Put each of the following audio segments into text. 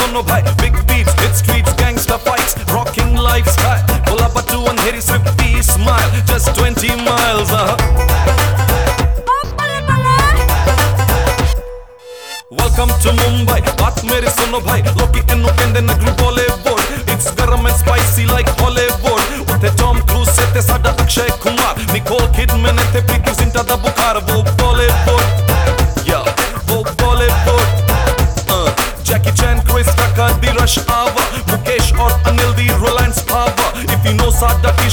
सुनो भाई Big beats, hit streets, gangster fights, rocking lifestyle. Pull up to अंधेरी सिर्फ 20 smile, just 20 miles. Uh-huh. Welcome to Mumbai. बात मेरी सुनो भाई लोकी एनु कहंदे नगरी Bollywood.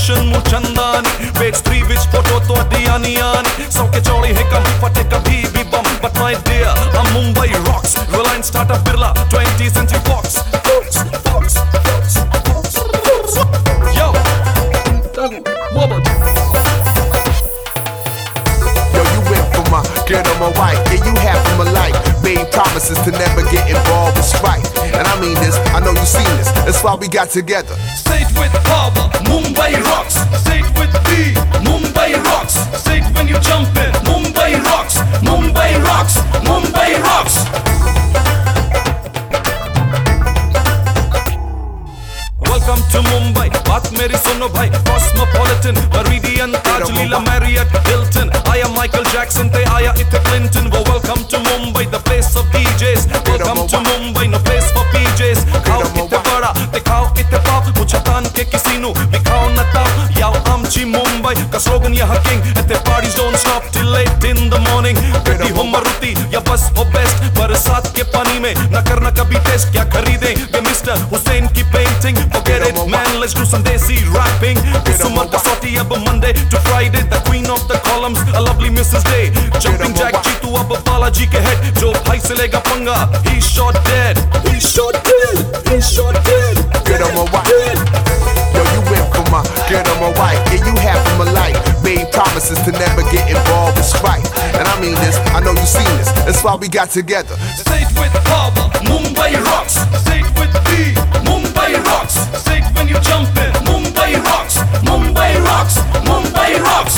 Mission mu čandani Već tri, već počeo to adijani ani Sauke čoli heka bufa teka bi bibam But my dear, I'm Mumbai rocks. Reliance Tata Birla, 20 century fox Fox, fox, fox, fox, fox Yo, you went for my girl on my wife. Yeah, you half my life. Made promises to never get involved in strife And I mean this that's why we got together. Say with power, Mumbai rocks. Say with B, Mumbai rocks. Say when you jump in, Mumbai rocks. Mumbai rocks. Mumbai rocks. Welcome to Mumbai, बात मेरी सुनो भाई Cosmopolitan, Meridien, Taj Leela, Marriott, Hilton I am Michael Jackson, they आया इथे Clinton welcome to Mumbai, the place of DJs Welcome to Mumbai parties don't stop till late in the morning. गड्डी हो मारुति या बस हो best. बरसात के पानी में न करना कभी टेस्ट क्या खरीदें ये मिस्टर हुसैन की painting forget it man let's do some desi rapping सुमर का सौटी अब Monday to Friday the queen of the columns a lovely Mrs. Day jumping jack Jitu अब बालाजी के head जो भाई से लेगा पंगा he shot dead he shot dead he shot dead this, I know you seen this. That's why we got together. Say it with power, Mumbai rocks. Say it with B, Mumbai rocks. Say it when you jump in, Mumbai rocks. Mumbai rocks, Mumbai rocks.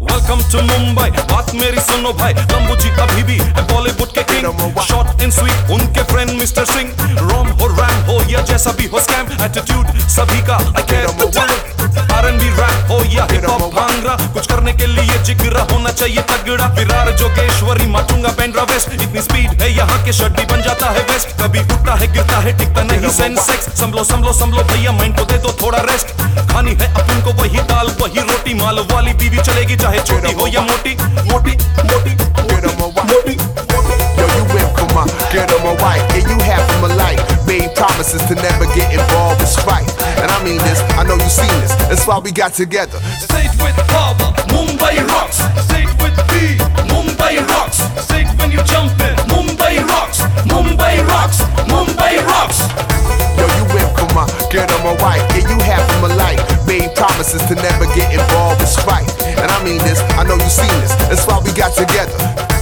Welcome to Mumbai. बात मेरी सुनो भाई लंबू जी अभी भी है बॉलीवुड के king short and sweet उनके friend mister Singh रोम हो रैम हो या जैसा भी हो स्कैम एटीट्यूड सभी का आई care RNB rap hip hop bhangra कुछ करने के लिए जिगरा होना चाहिए तगड़ा। विरार जोगेश्वरी माचूँगा बैंड्रा वेस्ट। इतनी स्पीड है यहाँ के शर्ट भी बन जाता है वेस्ट कभी उठता है गिरता है टिकता नहीं सेंसेक्स संभलो संभलो संभलो भैया माइंड को दे दो थोड़ा रेस्ट खानी है अपन को वही दाल वही रोटी। माल वाली बीवी चलेगी चाहे छोटी हो या मोटी। मोटी That's why we got together. Say with power, Mumbai rocks. Say with B, Mumbai rocks. Say when you jump in, Mumbai rocks. Mumbai rocks, Mumbai rocks. Yo, you went for my girl on my wife, and you half of my life. Made promises to never get involved with strife. And I mean this, I know you seen this. That's why we got together.